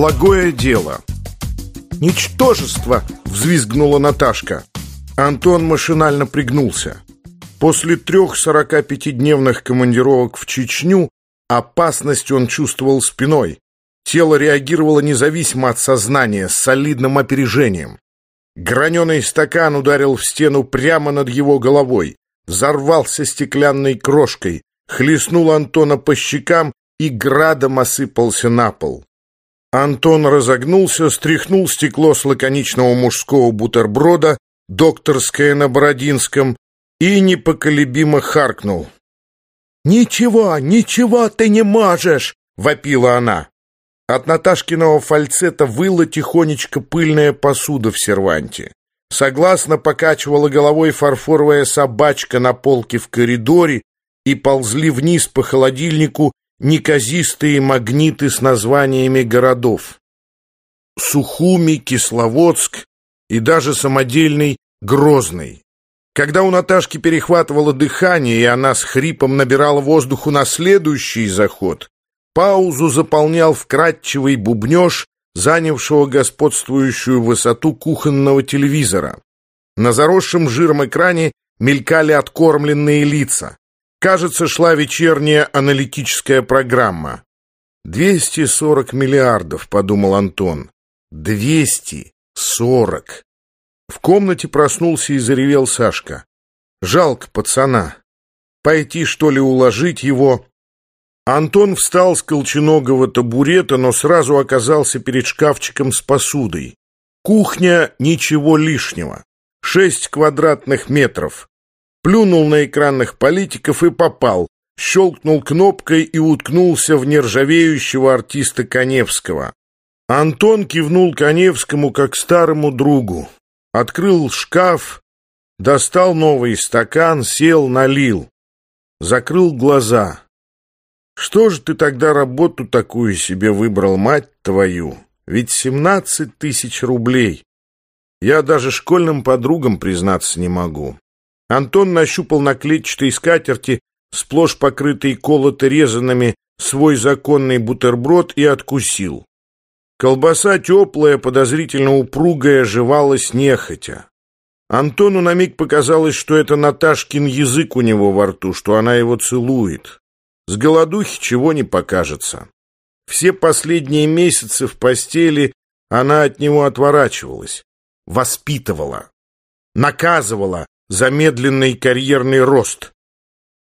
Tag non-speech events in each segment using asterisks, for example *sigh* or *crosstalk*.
Благое дело. «Ничтожество!» — взвизгнула Наташка. Антон машинально пригнулся. После трех 45-дневных командировок в Чечню опасность он чувствовал спиной. Тело реагировало независимо от сознания, с солидным опережением. Граненый стакан ударил в стену прямо над его головой, взорвался стеклянной крошкой, хлестнул Антона по щекам и градом осыпался на пол. Антон разогнулся, стряхнул стекло с лаконичного мужского бутерброда, докторское на Бородинском, и непоколебимо харкнул. «Ничего, ничего ты не можешь!» — вопила она. От Наташкиного фальцета выла тихонечко пыльная посуда в серванте. Согласно покачивала головой фарфоровая собачка на полке в коридоре и ползли вниз по холодильнику неказистые магниты с названиями городов. Сухуми, Кисловодск и даже самодельный Грозный. Когда у Наташки перехватывало дыхание, и она с хрипом набирала воздуху на следующий заход, паузу заполнял вкрадчивый бубнеж, занявшего господствующую высоту кухонного телевизора. На заросшем жиром экране мелькали откормленные лица. Кажется, шла вечерняя аналитическая программа. «240 миллиардов», — подумал Антон. «240». В комнате проснулся и заревел Сашка. «Жалко пацана. Пойти, что ли, уложить его?» Антон встал с колченогого табурета, но сразу оказался перед шкафчиком с посудой. Кухня — ничего лишнего. Шесть квадратных метров плюнул на экранных политиков и попал, щелкнул кнопкой и уткнулся в нержавеющего артиста Коневского. Антон кивнул Коневскому как старому другу, открыл шкаф, достал новый стакан, сел, налил, закрыл глаза. Что же ты тогда работу такую себе выбрал, мать твою? Ведь семнадцать тысяч рублей. Я даже школьным подругам признаться не могу. Антон нащупал на клетчатой скатерти, сплошь покрытой колото-резанными, свой законный бутерброд и откусил. Колбаса теплая, подозрительно упругая, жевалась нехотя. Антону на миг показалось, что это Наташкин язык у него во рту, что она его целует. С голодухи чего не покажется. Все последние месяцы в постели она от него отворачивалась, воспитывала, наказывала, замедленный карьерный рост.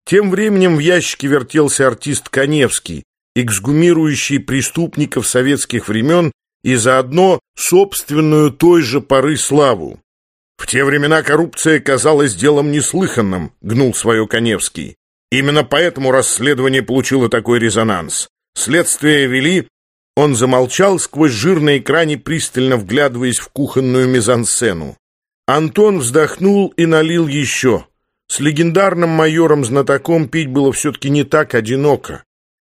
Тем временем в ящике вертелся артист Коневский, эксгумирующий преступников советских времен и заодно собственную той же поры славу. В те времена коррупция казалась делом неслыханным, гнул свое Коневский. Именно поэтому расследование получило такой резонанс. Следствие вели... Он замолчал сквозь жир на экране, пристально вглядываясь в кухонную мизансцену. Антон вздохнул и налил еще. С легендарным майором-знатоком пить было все-таки не так одиноко.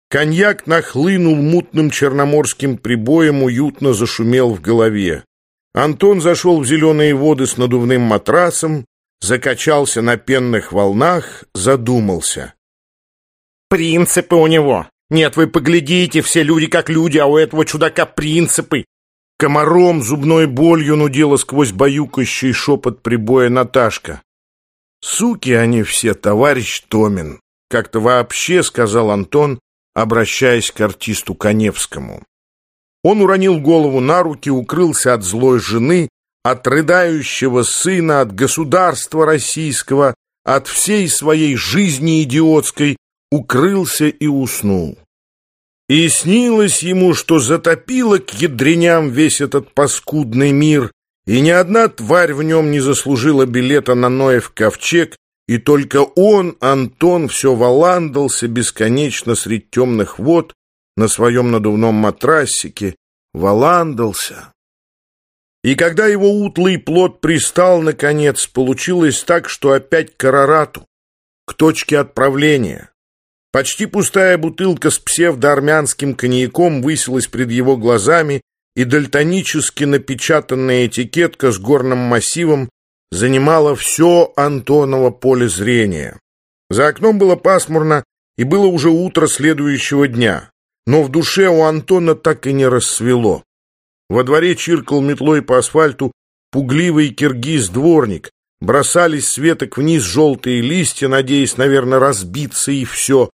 Коньяк нахлынул мутным черноморским прибоем, уютно зашумел в голове. Антон зашел в зеленые воды с надувным матрасом, закачался на пенных волнах, задумался. «Принципы у него! Нет, вы поглядите, все люди как люди, а у этого чудака принципы! Комаром, зубной болью нудела сквозь баюкающий шепот прибоя Наташка. «Суки они все, товарищ Томин!» Как-то вообще сказал Антон, обращаясь к артисту Коневскому. Он уронил голову на руки, укрылся от злой жены, от рыдающего сына, от государства российского, от всей своей жизни идиотской, укрылся и уснул. И снилось ему, что затопило к ядреням весь этот паскудный мир, и ни одна тварь в нем не заслужила билета на Ноев ковчег, и только он, Антон, все валандался бесконечно средь темных вод на своем надувном матрасике, валандался. И когда его утлый плод пристал, наконец, получилось так, что опять к Арарату, к точке отправления. Почти пустая бутылка с псевдоармянским коньяком высилась пред его глазами, и дальтонически напечатанная этикетка с горным массивом занимала все Антоново поле зрения. За окном было пасмурно, и было уже утро следующего дня, но в душе у Антона так и не рассвело. Во дворе чиркал метлой по асфальту пугливый киргиз-дворник. Бросались с веток вниз желтые листья, надеясь, наверное, разбиться и все.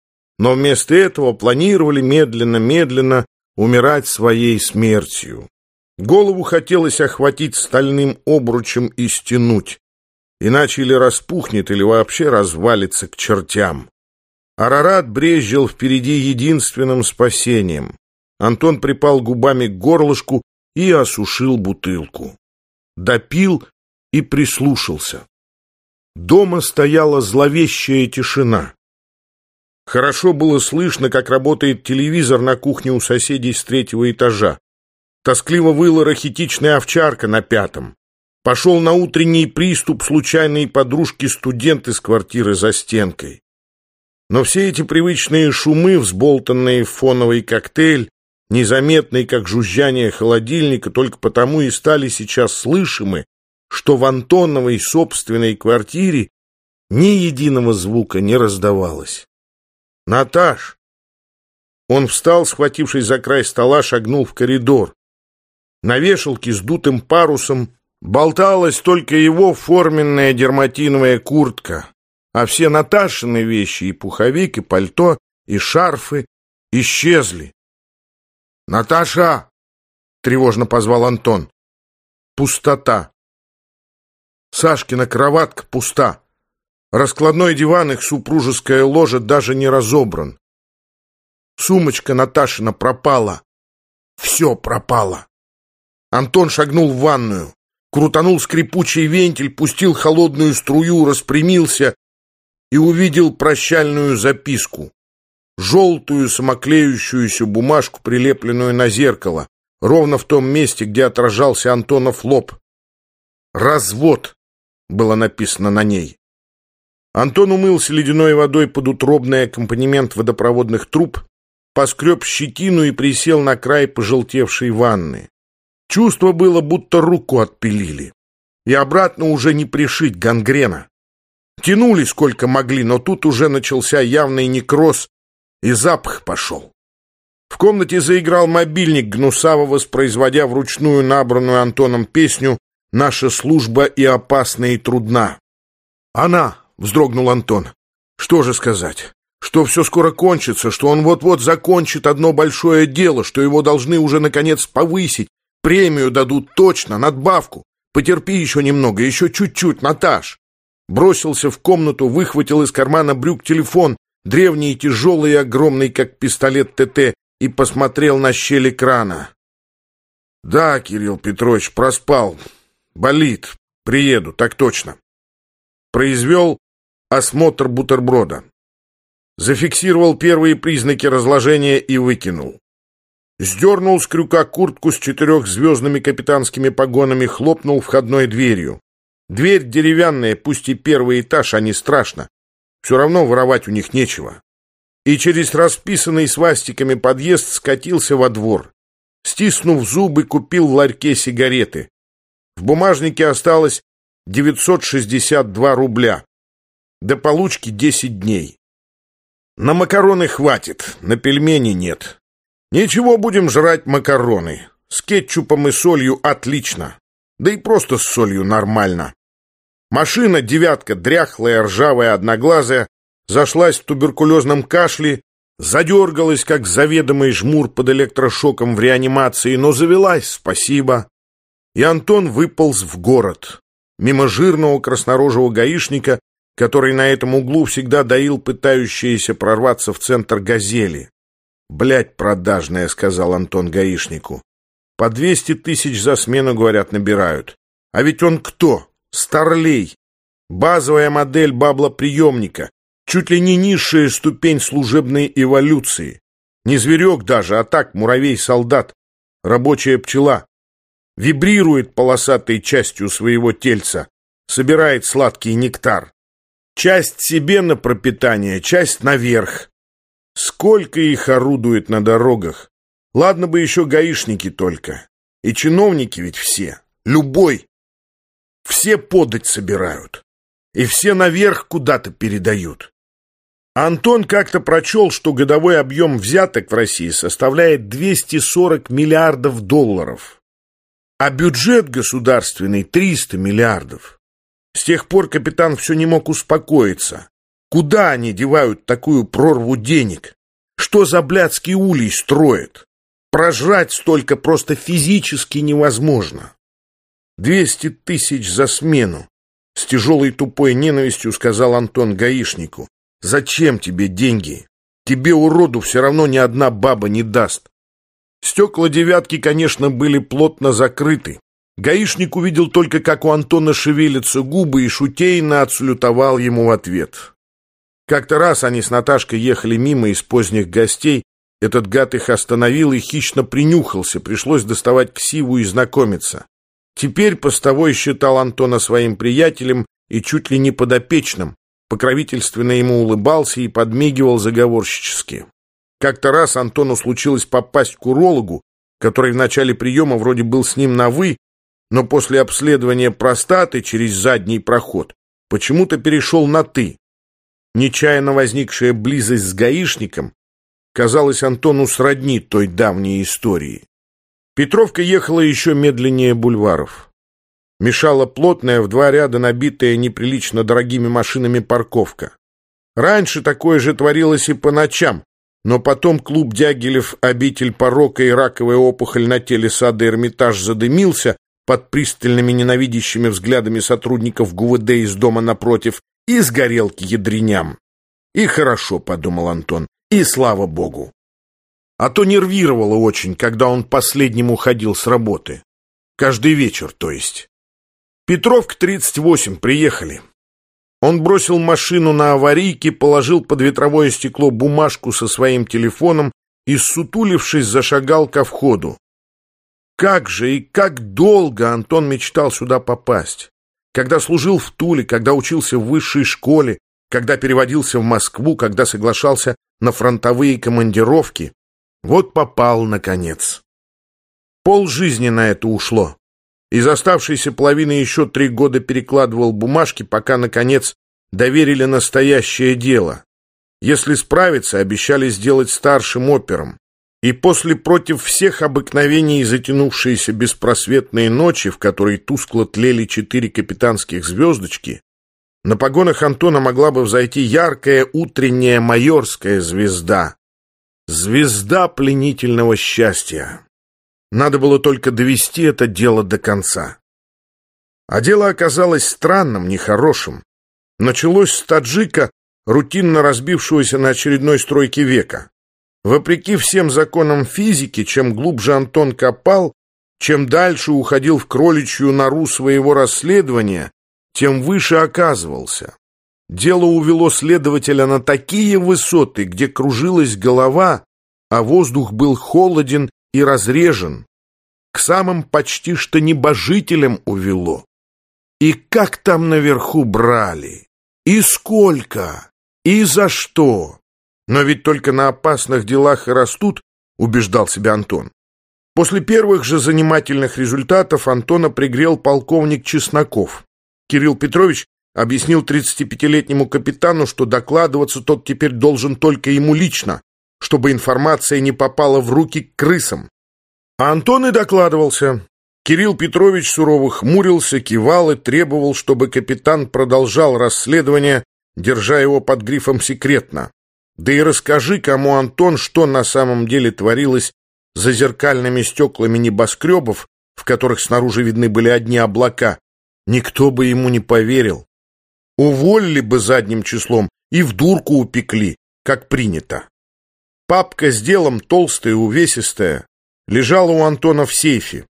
Но вместо этого планировали медленно-медленно умирать своей смертью. Голову хотелось охватить стальным обручем и стянуть. Иначе или распухнет, или вообще развалится к чертям. Арарат брезжил впереди единственным спасением. Антон припал губами к горлышку и осушил бутылку. Допил и прислушался. Дома стояла зловещая тишина. Хорошо было слышно, как работает телевизор на кухне у соседей с третьего этажа. Тоскливо выла рахитичная овчарка на пятом. Пошел на утренний приступ случайной подружки-студент из квартиры за стенкой. Но все эти привычные шумы, взболтанные в фоновый коктейль, незаметные, как жужжание холодильника, только потому и стали сейчас слышимы, что в Антоновой собственной квартире ни единого звука не раздавалось. «Наташ!» Он встал, схватившись за край стола, шагнул в коридор. На вешалке с дутым парусом болталась только его форменная дерматиновая куртка, а все Наташины вещи, и пуховик, и пальто, и шарфы исчезли. «Наташа!» — тревожно позвал Антон. Пустота. Сашкина кроватка пуста. Раскладной диван, их супружеская ложа даже не разобран. Сумочка Наташина пропала. Все пропало. Антон шагнул в ванную, крутанул скрипучий вентиль, пустил холодную струю, распрямился и увидел прощальную записку. Желтую самоклеющуюся бумажку, прилепленную на зеркало, ровно в том месте, где отражался Антонов лоб. «Развод» было написано на ней. Антон умылся ледяной водой под утробный аккомпанемент водопроводных труб, поскреб щетину и присел на край пожелтевшей ванны. Чувство было, будто руку отпилили. И обратно уже не пришить гангрена. Тянули сколько могли, но тут уже начался явный некроз, и запах пошел. В комнате заиграл мобильник, гнусаво воспроизводя вручную набранную Антоном песню «Наша служба и опасна, и трудна». «Она!» — вздрогнул Антон. «Что же сказать? Что все скоро кончится, что он вот-вот закончит одно большое дело, что его должны уже, наконец, повысить, Премию дадут точно, надбавку. Потерпи еще немного, еще чуть-чуть, Наташ. Бросился в комнату, выхватил из кармана брюк телефон, древний, тяжелый и огромный, как пистолет ТТ, и посмотрел на щель экрана. Да, Кирилл Петрович, проспал. Болит. Приеду, так точно. Произвел осмотр бутерброда. Зафиксировал первые признаки разложения и выкинул. Сдернул с крюка куртку с четырехзвездными капитанскими погонами, хлопнул входной дверью. Дверь деревянная, пусть и первый этаж, а не страшно. Все равно воровать у них нечего. И через расписанный свастиками подъезд скатился во двор. Стиснув зубы, купил в ларьке сигареты. В бумажнике осталось 962 рубля. До получки 10 дней. На макароны хватит, на пельмени нет. Ничего, будем жрать макароны. С кетчупом и солью отлично. Да и просто с солью нормально. Машина «девятка», дряхлая, ржавая, одноглазая, зашлась в туберкулезном кашле, задергалась, как заведомый жмур под электрошоком в реанимации, но завелась, спасибо. И Антон выполз в город, мимо жирного краснорожего гаишника, который на этом углу всегда доил пытающиеся прорваться в центр газели. «Блядь продажная», — сказал Антон гаишнику. «По двести тысяч за смену, говорят, набирают. А ведь он кто? Старлей. Базовая модель баблоприемника. Чуть ли не низшая ступень служебной эволюции. Не зверек даже, а так муравей-солдат. Рабочая пчела. Вибрирует полосатой частью своего тельца. Собирает сладкий нектар. Часть себе на пропитание, часть наверх. Сколько их орудует на дорогах. Ладно бы еще гаишники только. И чиновники ведь все. Любой. Все подать собирают. И все наверх куда-то передают. Антон как-то прочел, что годовой объем взяток в России составляет 240 миллиардов долларов. А бюджет государственный 300 миллиардов. С тех пор капитан все не мог успокоиться. Куда они девают такую прорву денег? Что за блядский улей строят? Прожрать столько просто физически невозможно. Двести тысяч за смену. С тяжелой тупой ненавистью сказал Антон гаишнику. Зачем тебе деньги? Тебе, уроду, все равно ни одна баба не даст. Стекла девятки, конечно, были плотно закрыты. Гаишник увидел только, как у Антона шевелятся губы, и шутейно отсалютовал ему в ответ. Как-то раз они с Наташкой ехали мимо из поздних гостей, этот гад их остановил и хищно принюхался, пришлось доставать ксиву и знакомиться. Теперь постовой считал Антона своим приятелем и чуть ли не подопечным, покровительственно ему улыбался и подмигивал заговорщически. Как-то раз Антону случилось попасть к урологу, который в начале приема вроде был с ним на «вы», но после обследования простаты через задний проход почему-то перешел на «ты». Нечаянно возникшая близость с гаишником казалась Антону сродни той давней истории. Петровка ехала еще медленнее бульваров. Мешала плотная, в два ряда набитая неприлично дорогими машинами парковка. Раньше такое же творилось и по ночам, но потом клуб Дягилев, обитель порока и раковая опухоль на теле сада Эрмитаж задымился под пристальными ненавидящими взглядами сотрудников ГУВД из дома напротив и сгорел к ядреням. И хорошо, подумал Антон, и слава богу. А то нервировало очень, когда он последним уходил с работы. Каждый вечер, то есть. Петровка, 38, приехали. Он бросил машину на аварийке, положил под ветровое стекло бумажку со своим телефоном и, сутулившись, зашагал ко входу. Как же и как долго Антон мечтал сюда попасть. Когда служил в Туле, когда учился в высшей школе, когда переводился в Москву, когда соглашался на фронтовые командировки, вот попал, наконец. Пол жизни на это ушло. Из оставшейся половины еще три года перекладывал бумажки, пока, наконец, доверили настоящее дело. Если справиться, обещали сделать старшим опером. И после против всех обыкновений затянувшиеся беспросветные ночи, в которой тускло тлели четыре капитанских звездочки, на погонах Антона могла бы взойти яркая утренняя майорская звезда. Звезда пленительного счастья. Надо было только довести это дело до конца. А дело оказалось странным, нехорошим. Началось с таджика, рутинно разбившегося на очередной стройке века. Вопреки всем законам физики, чем глубже Антон копал, чем дальше уходил в кроличью нору своего расследования, тем выше оказывался. Дело увело следователя на такие высоты, где кружилась голова, а воздух был холоден и разрежен. К самым почти что небожителям увело. И как там наверху брали? И сколько? И за что? Но ведь только на опасных делах и растут, убеждал себя Антон. После первых же занимательных результатов Антона пригрел полковник Чесноков. Кирилл Петрович объяснил 35-летнему капитану, что докладываться тот теперь должен только ему лично, чтобы информация не попала в руки к крысам. А Антон и докладывался. Кирилл Петрович сурово хмурился, кивал и требовал, чтобы капитан продолжал расследование, держа его под грифом «секретно». Да и расскажи, кому, Антон, что на самом деле творилось за зеркальными стеклами небоскребов, в которых снаружи видны были одни облака. Никто бы ему не поверил. Уволили бы задним числом и в дурку упекли, как принято. Папка с делом толстая, увесистая, лежала у Антона в сейфе,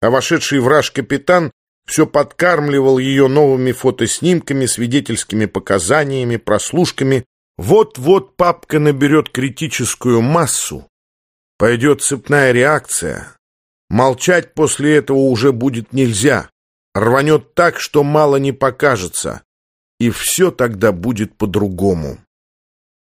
а вошедший враж капитан все подкармливал ее новыми фотоснимками, свидетельскими показаниями, прослушками. Вот-вот папка наберет критическую массу, пойдет цепная реакция. Молчать после этого уже будет нельзя. Рванет так, что мало не покажется и все тогда будет по-другому.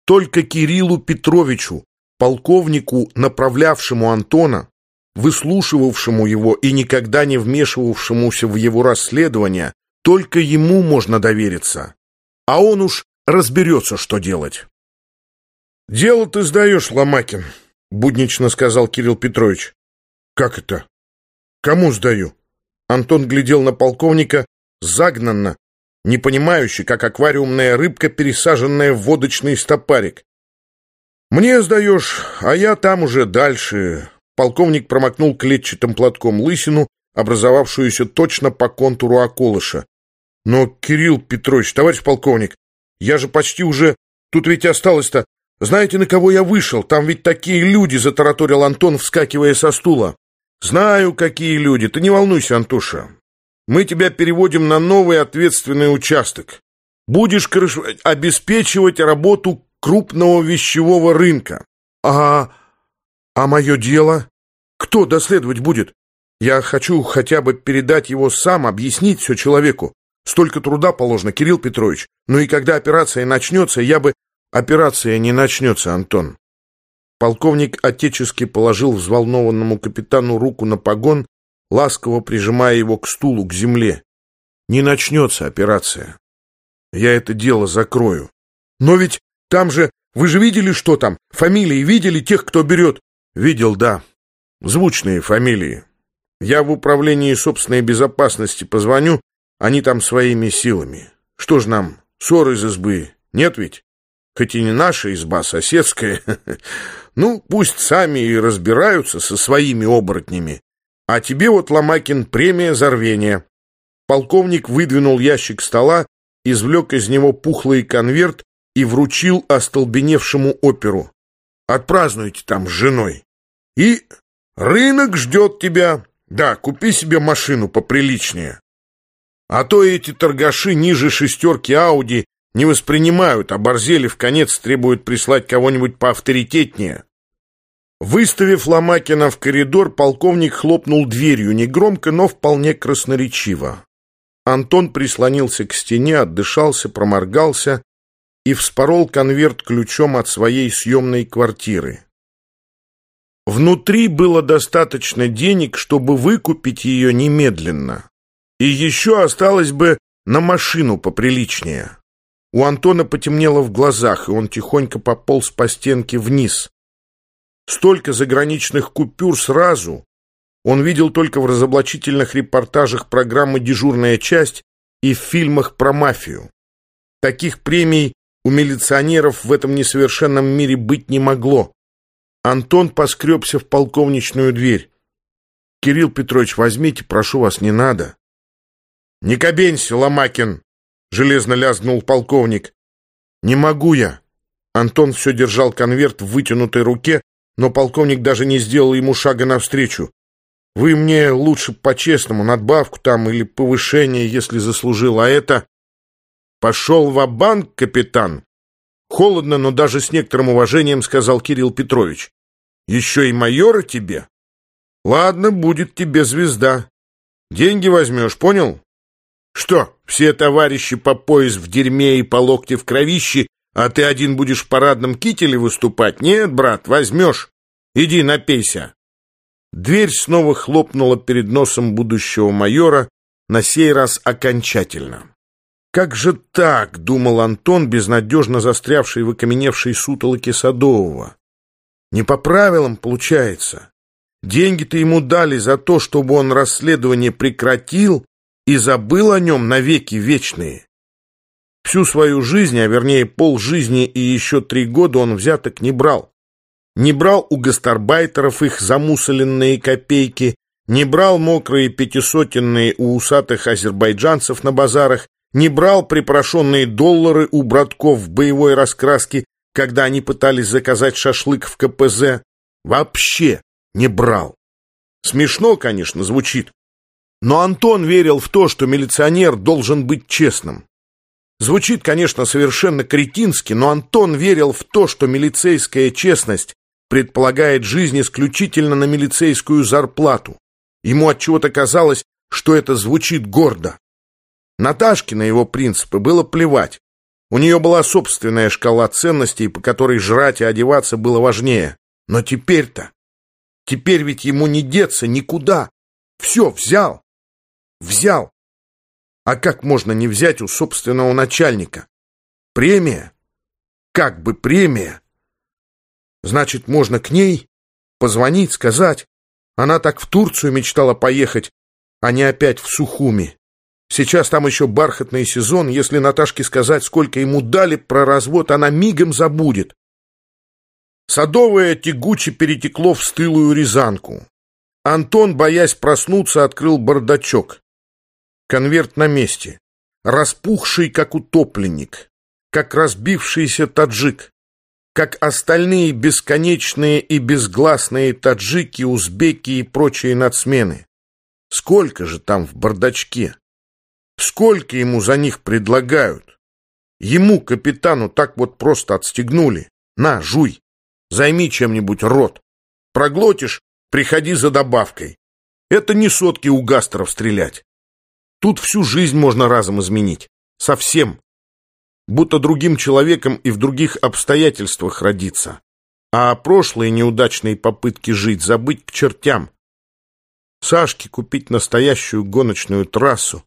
Только Кириллу Петровичу, полковнику, направлявшему Антона, выслушивавшему его и никогда не вмешивавшемуся в его расследование, только ему можно довериться. А он уж разберется, что делать. «Дело ты сдаешь, Ломакин», — буднично сказал Кирилл Петрович. «Как это? Кому сдаю?» Антон глядел на полковника загнанно, не понимающий, как аквариумная рыбка, пересаженная в водочный стопарик. «Мне сдаешь, а я там уже дальше». Полковник промокнул клетчатым платком лысину, образовавшуюся точно по контуру околыша. «Но, Кирилл Петрович, товарищ полковник, я же почти уже... Тут ведь осталось-то... Знаете, на кого я вышел? Там ведь такие люди!» — затараторил Антон, вскакивая со стула. «Знаю, какие люди. Ты не волнуйся, Антоша. Мы тебя переводим на новый ответственный участок. Будешь крыш... обеспечивать работу крупного вещевого рынка. А... а мое дело? Кто доследовать будет? Я хочу хотя бы передать его сам, объяснить все человеку. Столько труда положено, Кирилл Петрович. Ну и когда операция начнется, я бы... Операция не начнется, Антон. Полковник отечески положил взволнованному капитану руку на погон ласково прижимая его к стулу, к земле. Не начнется операция. Я это дело закрою. Но ведь там же... Вы же видели, что там? Фамилии видели тех, кто берет? Видел, да. Звучные фамилии. Я в управлении собственной безопасности позвоню, они там своими силами. Что ж нам, ссор из избы, нет ведь? Хоть и не наша изба, соседская. *laughs* Ну, пусть сами и разбираются со своими оборотнями. А тебе вот, Ломакин, премия за рвение. Полковник выдвинул ящик стола, извлек из него пухлый конверт и вручил остолбеневшему оперу. Отпразднуйте там с женой. И рынок ждет тебя. Да, купи себе машину поприличнее. А то эти торгаши ниже шестерки Ауди не воспринимают, а борзели в конец требуют прислать кого-нибудь поавторитетнее. Выставив Ломакина в коридор, полковник хлопнул дверью, негромко, но вполне красноречиво. Антон прислонился к стене, отдышался, проморгался и вспорол конверт ключом от своей съемной квартиры. Внутри было достаточно денег, чтобы выкупить ее немедленно. И еще осталось бы на машину поприличнее. У Антона потемнело в глазах, и он тихонько пополз по стенке вниз. Столько заграничных купюр сразу он видел только в разоблачительных репортажах программы «Дежурная часть» и в фильмах про мафию. Таких премий у милиционеров в этом несовершенном мире быть не могло. Антон поскребся в полковничную дверь. «Кирилл Петрович, возьмите, прошу вас, не надо». «Не кабенься, Ломакин!» — железно лязнул полковник. «Не могу я». Антон все держал конверт в вытянутой руке, но полковник даже не сделал ему шага навстречу. «Вы мне лучше по-честному, надбавку там или повышение, если заслужил, а это...» «Пошел в банк капитан!» Холодно, но даже с некоторым уважением сказал Кирилл Петрович. «Еще и майора тебе?» «Ладно, будет тебе звезда. Деньги возьмешь, понял?» «Что, все товарищи по пояс в дерьме и по локте в кровище а ты один будешь в парадном кителе выступать? Нет, брат, возьмешь. Иди напейся. Дверь снова хлопнула перед носом будущего майора, на сей раз окончательно. «Как же так?» — думал Антон, безнадежно застрявший в окаменевшей сутолоке Садового. «Не по правилам получается. Деньги-то ему дали за то, чтобы он расследование прекратил и забыл о нем навеки вечные. Всю свою жизнь, а вернее полжизни и еще три года он взяток не брал. Не брал у гастарбайтеров их замусоленные копейки, не брал мокрые пятисотенные у усатых азербайджанцев на базарах, не брал припрошенные доллары у братков в боевой раскраске, когда они пытались заказать шашлык в КПЗ. Вообще не брал. Смешно, конечно, звучит. Но Антон верил в то, что милиционер должен быть честным. Звучит, конечно, совершенно кретински, но Антон верил в то, что милицейская честность предполагает жизнь исключительно на милицейскую зарплату. Ему от чего то казалось, что это звучит гордо. Наташке на его принципы было плевать. У нее была собственная шкала ценностей, по которой жрать и одеваться было важнее. Но теперь-то... Теперь ведь ему не деться никуда. Все, взял. Взял. А как можно не взять у собственного начальника? Премия? Как бы премия? Значит, можно к ней позвонить, сказать. Она так в Турцию мечтала поехать, Они опять в Сухуми. Сейчас там еще бархатный сезон. Если Наташке сказать, сколько ему дали про развод, она мигом забудет. Садовое тягуче перетекло в стылую рязанку. Антон, боясь проснуться, открыл бардачок. Конверт на месте. Распухший, как утопленник. Как разбившийся таджик. Как остальные бесконечные и безгласные таджики, узбеки и прочие нацмены. Сколько же там в бардачке? Сколько ему за них предлагают? Ему, капитану, так вот просто отстегнули. На, жуй. Займи чем-нибудь рот. Проглотишь, приходи за добавкой. Это не сотки у гастров стрелять. Тут всю жизнь можно разом изменить. Совсем. Будто другим человеком и в других обстоятельствах родиться. А прошлые неудачные попытки жить забыть к чертям. Сашке купить настоящую гоночную трассу.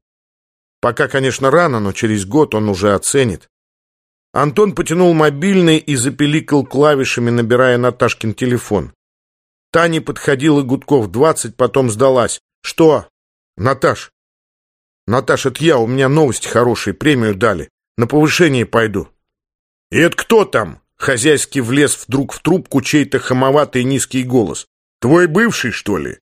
Пока, конечно, рано, но через год он уже оценит. Антон потянул мобильный и запеликал клавишами, набирая Наташкин телефон. Таня подходила гудков двадцать, потом сдалась. «Что?» «Наташ!» «Наташ, это я, у меня новости хорошие, премию дали. На повышение пойду». «И это кто там?» Хозяйский влез вдруг в трубку чей-то хамоватый низкий голос. «Твой бывший, что ли?»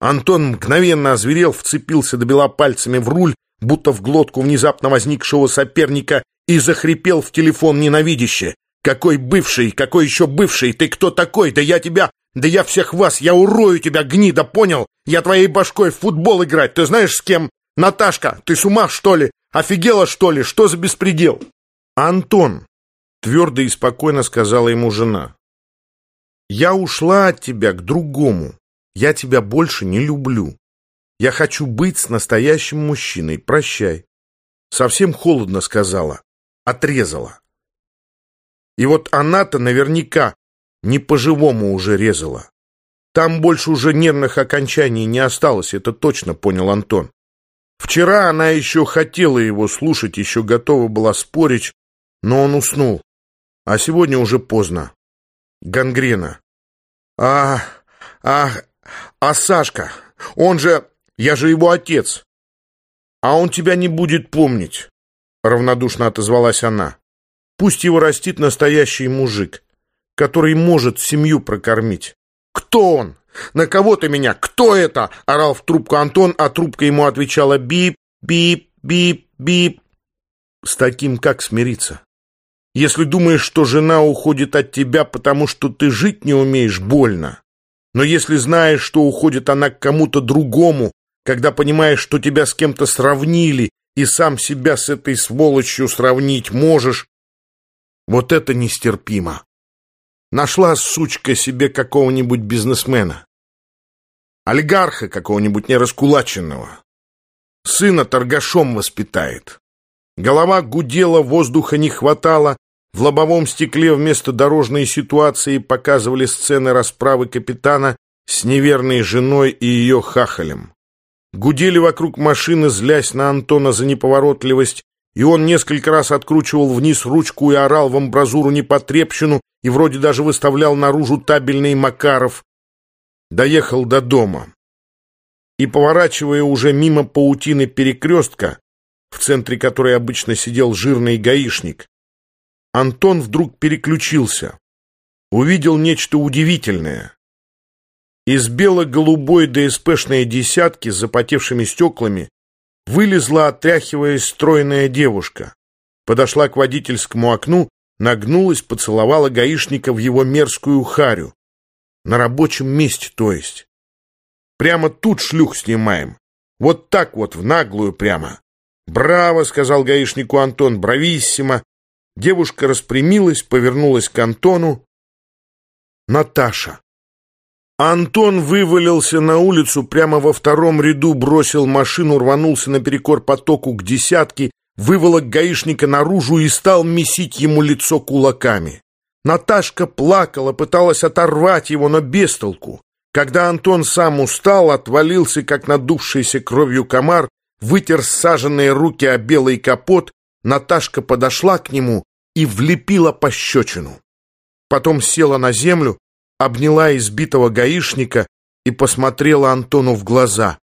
Антон мгновенно озверел, вцепился добила пальцами в руль, будто в глотку внезапно возникшего соперника, и захрипел в телефон ненавидяще. «Какой бывший? Какой еще бывший? Ты кто такой? Да я тебя... Да я всех вас! Я урою тебя, гнида, понял? Я твоей башкой в футбол играть! Ты знаешь, с кем? Наташка, ты с ума, что ли? Офигела, что ли? Что за беспредел?» «Антон!» — твердо и спокойно сказала ему жена. «Я ушла от тебя к другому. Я тебя больше не люблю. Я хочу быть с настоящим мужчиной. Прощай». Совсем холодно сказала отрезала. И вот она-то наверняка не по-живому уже резала. Там больше уже нервных окончаний не осталось, это точно понял Антон. Вчера она еще хотела его слушать, еще готова была спорить, но он уснул. А сегодня уже поздно. Гангрена. А, а, а Сашка, он же, я же его отец. А он тебя не будет помнить. — равнодушно отозвалась она. «Пусть его растит настоящий мужик, который может семью прокормить. Кто он? На кого ты меня? Кто это?» — орал в трубку Антон, а трубка ему отвечала «бип, бип, бип, бип». С таким как смириться? Если думаешь, что жена уходит от тебя, потому что ты жить не умеешь, больно. Но если знаешь, что уходит она к кому-то другому, когда понимаешь, что тебя с кем-то сравнили, и сам себя с этой сволочью сравнить можешь. Вот это нестерпимо. Нашла сучка себе какого-нибудь бизнесмена. Олигарха какого-нибудь нераскулаченного. Сына торгашом воспитает. Голова гудела, воздуха не хватало. В лобовом стекле вместо дорожной ситуации показывали сцены расправы капитана с неверной женой и ее хахалем. Гудели вокруг машины, злясь на Антона за неповоротливость, и он несколько раз откручивал вниз ручку и орал в амбразуру непотребщину и вроде даже выставлял наружу табельный Макаров. Доехал до дома. И, поворачивая уже мимо паутины перекрестка, в центре которой обычно сидел жирный гаишник, Антон вдруг переключился. Увидел нечто удивительное. Из бело-голубой ДСПшной десятки с запотевшими стеклами вылезла, отряхиваясь, стройная девушка. Подошла к водительскому окну, нагнулась, поцеловала гаишника в его мерзкую харю. На рабочем месте, то есть. Прямо тут шлюх снимаем. Вот так вот, в наглую прямо. «Браво!» — сказал гаишнику Антон. «Брависсимо!» Девушка распрямилась, повернулась к Антону. «Наташа!» Антон вывалился на улицу, прямо во втором ряду бросил машину, рванулся наперекор потоку к десятке, выволок гаишника наружу и стал месить ему лицо кулаками. Наташка плакала, пыталась оторвать его, но без толку. Когда Антон сам устал, отвалился, как надувшийся кровью комар, вытер саженные руки о белый капот, Наташка подошла к нему и влепила пощечину. Потом села на землю, обняла избитого гаишника и посмотрела Антону в глаза.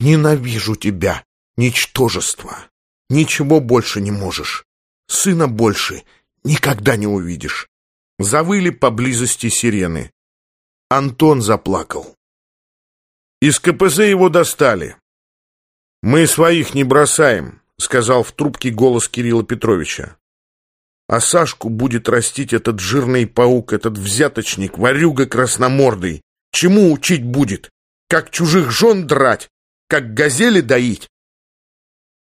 Ненавижу тебя, ничтожество. Ничего больше не можешь. Сына больше никогда не увидишь. Завыли поблизости сирены. Антон заплакал. Из КПЗ его достали. «Мы своих не бросаем», — сказал в трубке голос Кирилла Петровича. «А Сашку будет растить этот жирный паук, этот взяточник, ворюга красномордый. Чему учить будет? Как чужих жен драть? Как газели доить?»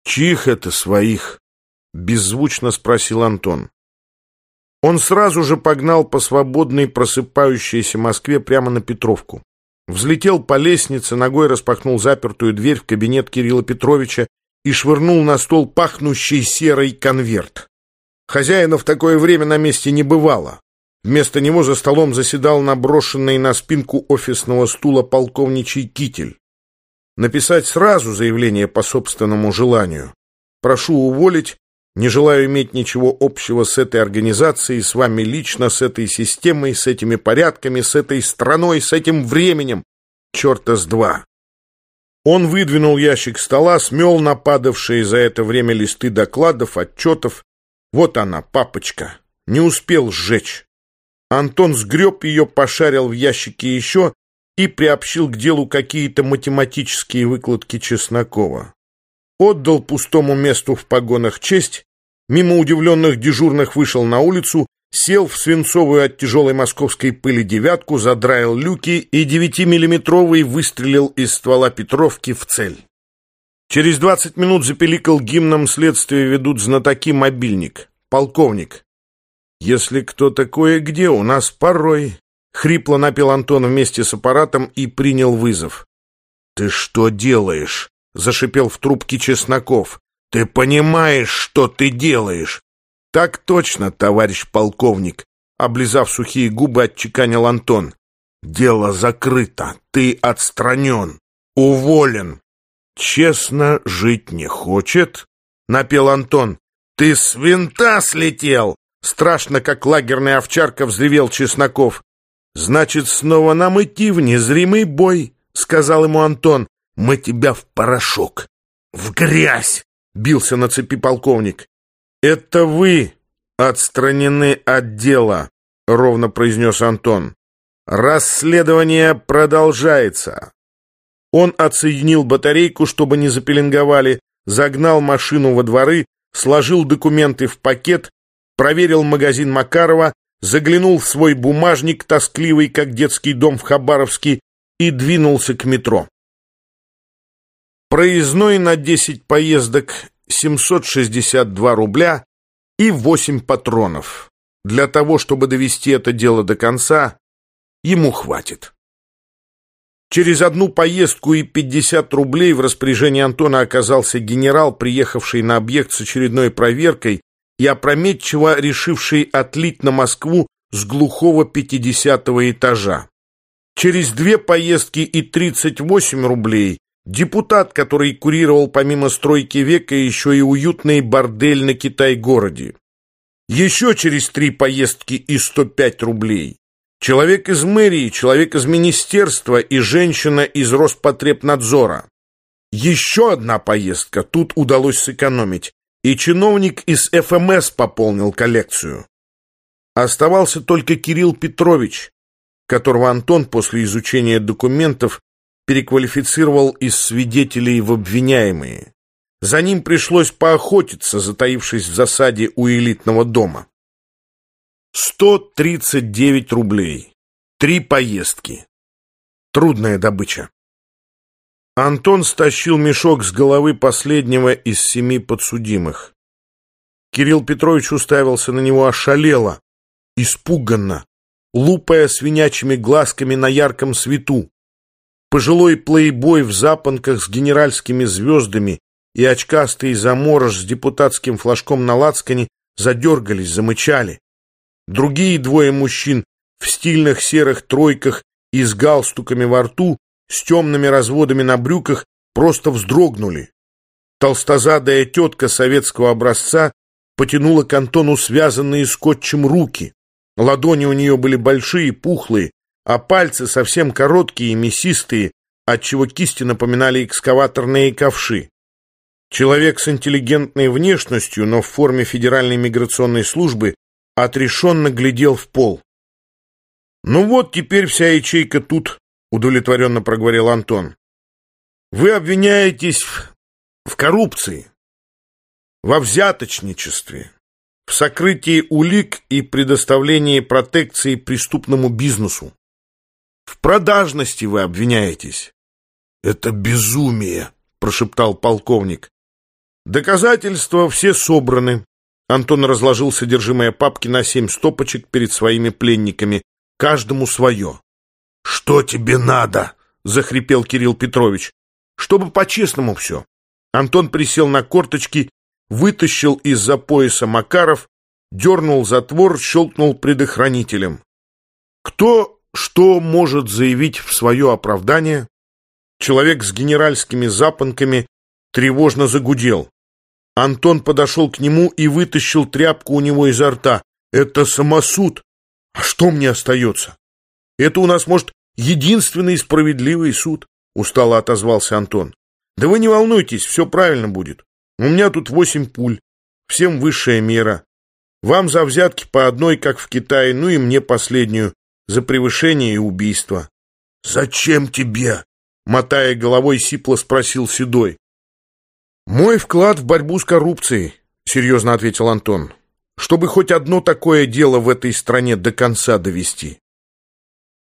«Чьих это своих?» — беззвучно спросил Антон. Он сразу же погнал по свободной просыпающейся Москве прямо на Петровку. Взлетел по лестнице, ногой распахнул запертую дверь в кабинет Кирилла Петровича и швырнул на стол пахнущий серый конверт. Хозяина в такое время на месте не бывало. Вместо него за столом заседал наброшенный на спинку офисного стула полковничий китель. Написать сразу заявление по собственному желанию. Прошу уволить, не желаю иметь ничего общего с этой организацией, с вами лично, с этой системой, с этими порядками, с этой страной, с этим временем. Черта с два. Он выдвинул ящик стола, смел нападавшие за это время листы докладов, отчетов. Вот она, папочка. Не успел сжечь. Антон сгреб ее, пошарил в ящике еще и приобщил к делу какие-то математические выкладки Чеснокова отдал пустому месту в погонах честь, мимо удивленных дежурных вышел на улицу, сел в свинцовую от тяжелой московской пыли девятку, задраил люки и девятимиллиметровый выстрелил из ствола Петровки в цель. Через двадцать минут запеликал гимном следствия ведут знатоки мобильник. Полковник. «Если кто такое где, у нас порой...» Хрипло напел Антон вместе с аппаратом и принял вызов. «Ты что делаешь?» — зашипел в трубке Чесноков. «Ты понимаешь, что ты делаешь?» «Так точно, товарищ полковник», — облизав сухие губы, отчеканил Антон. «Дело закрыто. Ты отстранен. Уволен». «Честно жить не хочет?» — напел Антон. «Ты с винта слетел!» Страшно, как лагерная овчарка, взревел Чесноков. «Значит, снова нам идти в незримый бой», — сказал ему Антон мы тебя в порошок, в грязь!» — бился на цепи полковник. «Это вы отстранены от дела», — ровно произнес Антон. «Расследование продолжается». Он отсоединил батарейку, чтобы не запеленговали, загнал машину во дворы, сложил документы в пакет, проверил магазин Макарова, заглянул в свой бумажник, тоскливый, как детский дом в Хабаровске, и двинулся к метро. Проездной на 10 поездок 762 рубля и 8 патронов. Для того, чтобы довести это дело до конца, ему хватит. Через одну поездку и 50 рублей в распоряжении Антона оказался генерал, приехавший на объект с очередной проверкой и опрометчиво решивший отлить на Москву с глухого 50 этажа. Через две поездки и 38 рублей Депутат, который курировал помимо стройки века еще и уютный бордель на Китай-городе. Еще через три поездки и 105 рублей. Человек из мэрии, человек из министерства и женщина из Роспотребнадзора. Еще одна поездка, тут удалось сэкономить, и чиновник из ФМС пополнил коллекцию. Оставался только Кирилл Петрович, которого Антон после изучения документов переквалифицировал из свидетелей в обвиняемые. За ним пришлось поохотиться, затаившись в засаде у элитного дома. 139 рублей. Три поездки. Трудная добыча. Антон стащил мешок с головы последнего из семи подсудимых. Кирилл Петрович уставился на него ошалело, испуганно, лупая свинячьими глазками на ярком свету. Пожилой плейбой в запонках с генеральскими звездами и очкастый заморож с депутатским флажком на лацкане задергались, замычали. Другие двое мужчин в стильных серых тройках и с галстуками во рту, с темными разводами на брюках, просто вздрогнули. Толстозадая тетка советского образца потянула к Антону связанные скотчем руки. Ладони у нее были большие, пухлые, а пальцы совсем короткие и мясистые, отчего кисти напоминали экскаваторные ковши. Человек с интеллигентной внешностью, но в форме Федеральной миграционной службы, отрешенно глядел в пол. «Ну вот, теперь вся ячейка тут», — удовлетворенно проговорил Антон. «Вы обвиняетесь в, в коррупции, во взяточничестве, в сокрытии улик и предоставлении протекции преступному бизнесу. В продажности вы обвиняетесь». «Это безумие», — прошептал полковник. Доказательства все собраны. Антон разложил содержимое папки на семь стопочек перед своими пленниками. Каждому свое. «Что тебе надо?» — захрипел Кирилл Петрович. «Чтобы по-честному все». Антон присел на корточки, вытащил из-за пояса Макаров, дернул затвор, щелкнул предохранителем. Кто что может заявить в свое оправдание? Человек с генеральскими запонками тревожно загудел. Антон подошел к нему и вытащил тряпку у него изо рта. «Это самосуд! А что мне остается? Это у нас, может, единственный справедливый суд?» Устало отозвался Антон. «Да вы не волнуйтесь, все правильно будет. У меня тут восемь пуль, всем высшая мера. Вам за взятки по одной, как в Китае, ну и мне последнюю, за превышение и убийство». «Зачем тебе?» Мотая головой, сипло спросил Седой. «Мой вклад в борьбу с коррупцией», — серьезно ответил Антон, «чтобы хоть одно такое дело в этой стране до конца довести».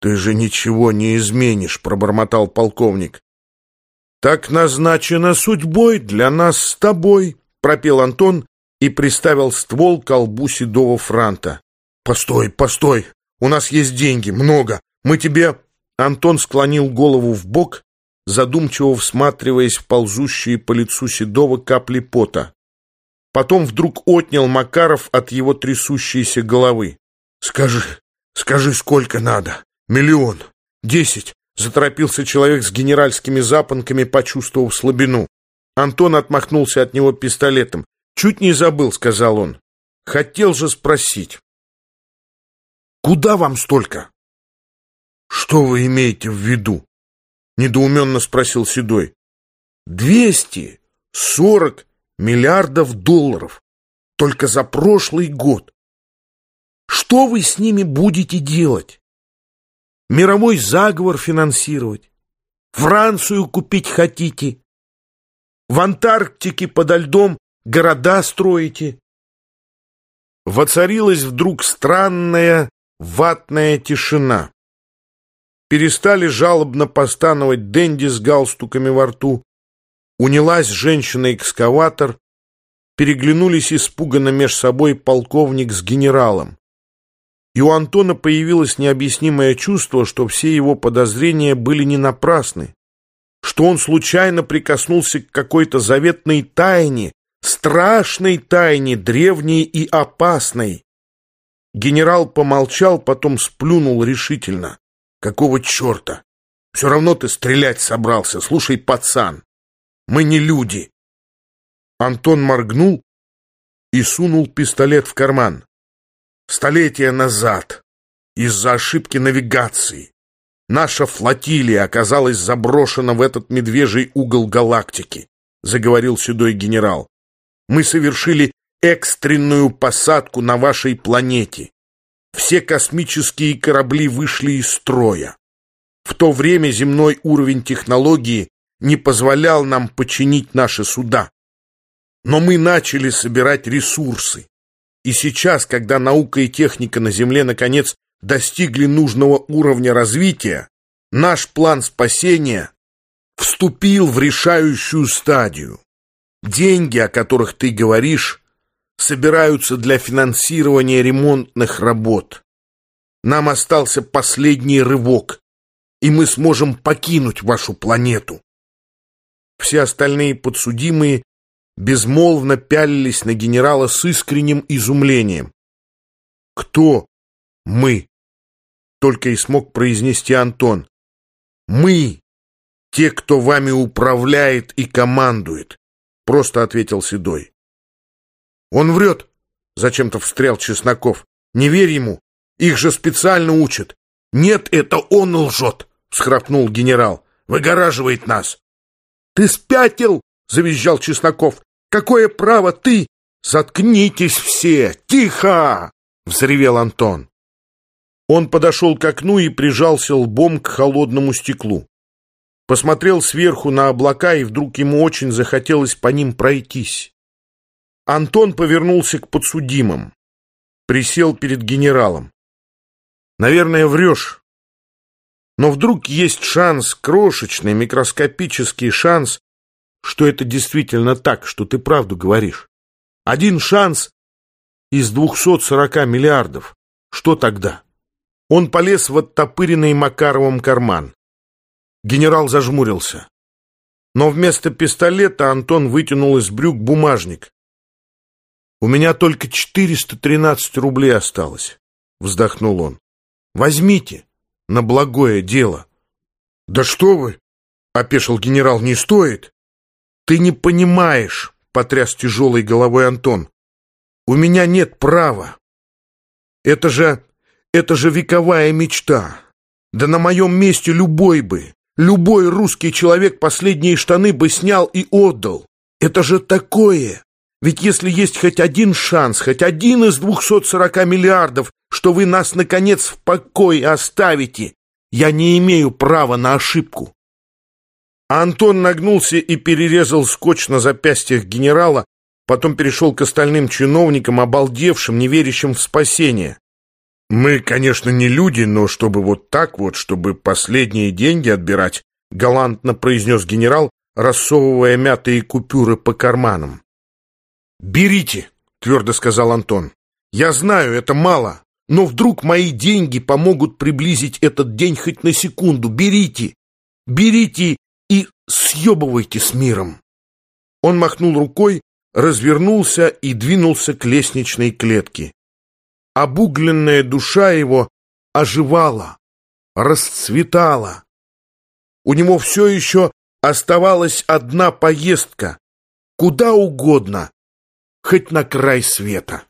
«Ты же ничего не изменишь», — пробормотал полковник. «Так назначено судьбой для нас с тобой», — пропел Антон и приставил ствол к колбу седого франта. «Постой, постой, у нас есть деньги, много, мы тебе...» Антон склонил голову в бок задумчиво всматриваясь в ползущие по лицу Седова капли пота. Потом вдруг отнял Макаров от его трясущейся головы. «Скажи, скажи, сколько надо? Миллион? Десять?» Заторопился человек с генеральскими запонками, почувствовав слабину. Антон отмахнулся от него пистолетом. «Чуть не забыл», — сказал он. «Хотел же спросить». «Куда вам столько?» «Что вы имеете в виду?» недоуменно спросил Седой. «Двести сорок миллиардов долларов только за прошлый год. Что вы с ними будете делать? Мировой заговор финансировать? Францию купить хотите? В Антарктике подо льдом города строите?» Воцарилась вдруг странная ватная тишина. Перестали жалобно постановать Дэнди с галстуками во рту. Унялась женщина-экскаватор. Переглянулись испуганно меж собой полковник с генералом. И у Антона появилось необъяснимое чувство, что все его подозрения были не напрасны, что он случайно прикоснулся к какой-то заветной тайне, страшной тайне, древней и опасной. Генерал помолчал, потом сплюнул решительно. Какого черта? Все равно ты стрелять собрался. Слушай, пацан, мы не люди. Антон моргнул и сунул пистолет в карман. Столетия назад, из-за ошибки навигации, наша флотилия оказалась заброшена в этот медвежий угол галактики, заговорил седой генерал. Мы совершили экстренную посадку на вашей планете. Все космические корабли вышли из строя. В то время земной уровень технологии не позволял нам починить наши суда. Но мы начали собирать ресурсы. И сейчас, когда наука и техника на Земле наконец достигли нужного уровня развития, наш план спасения вступил в решающую стадию. Деньги, о которых ты говоришь, собираются для финансирования ремонтных работ. Нам остался последний рывок, и мы сможем покинуть вашу планету. Все остальные подсудимые безмолвно пялились на генерала с искренним изумлением. «Кто мы?» — только и смог произнести Антон. «Мы, те, кто вами управляет и командует», — просто ответил Седой. «Он врет!» — зачем-то встрял Чесноков. «Не верь ему! Их же специально учат!» «Нет, это он лжет!» — схрапнул генерал. выгораживает нас. «Ты спятил!» — завизжал Чесноков. «Какое право ты?» «Заткнитесь все! Тихо!» — взревел Антон. Он подошел к окну и прижался лбом к холодному стеклу. Посмотрел сверху на облака, и вдруг ему очень захотелось по ним пройтись. Антон повернулся к подсудимым. Присел перед генералом. «Наверное, врешь. Но вдруг есть шанс, крошечный, микроскопический шанс, что это действительно так, что ты правду говоришь. Один шанс из 240 миллиардов. Что тогда?» Он полез в оттопыренный Макаровым карман. Генерал зажмурился. Но вместо пистолета Антон вытянул из брюк бумажник. «У меня только 413 рублей осталось», — вздохнул он. «Возьмите на благое дело». «Да что вы!» — опешил генерал. «Не стоит». «Ты не понимаешь», — потряс тяжелой головой Антон. «У меня нет права. Это же... это же вековая мечта. Да на моем месте любой бы, Любой русский человек последние штаны бы снял и отдал. Это же такое! Ведь если есть хоть один шанс, хоть один из 240 миллиардов, что вы нас, наконец, в покое оставите, я не имею права на ошибку. Антон нагнулся и перерезал скотч на запястьях генерала, потом перешел к остальным чиновникам, обалдевшим, не верящим в спасение. Мы, конечно, не люди, но чтобы вот так вот, чтобы последние деньги отбирать, галантно произнес генерал, рассовывая мятые купюры по карманам. «Берите», — твердо сказал Антон. «Я знаю, это мало, но вдруг мои деньги помогут приблизить этот день хоть на секунду. Берите, берите и съебывайте с миром». Он махнул рукой, развернулся и двинулся к лестничной клетке обугленная душа его оживала, расцветала. У него все еще оставалась одна поездка, куда угодно, хоть на край света.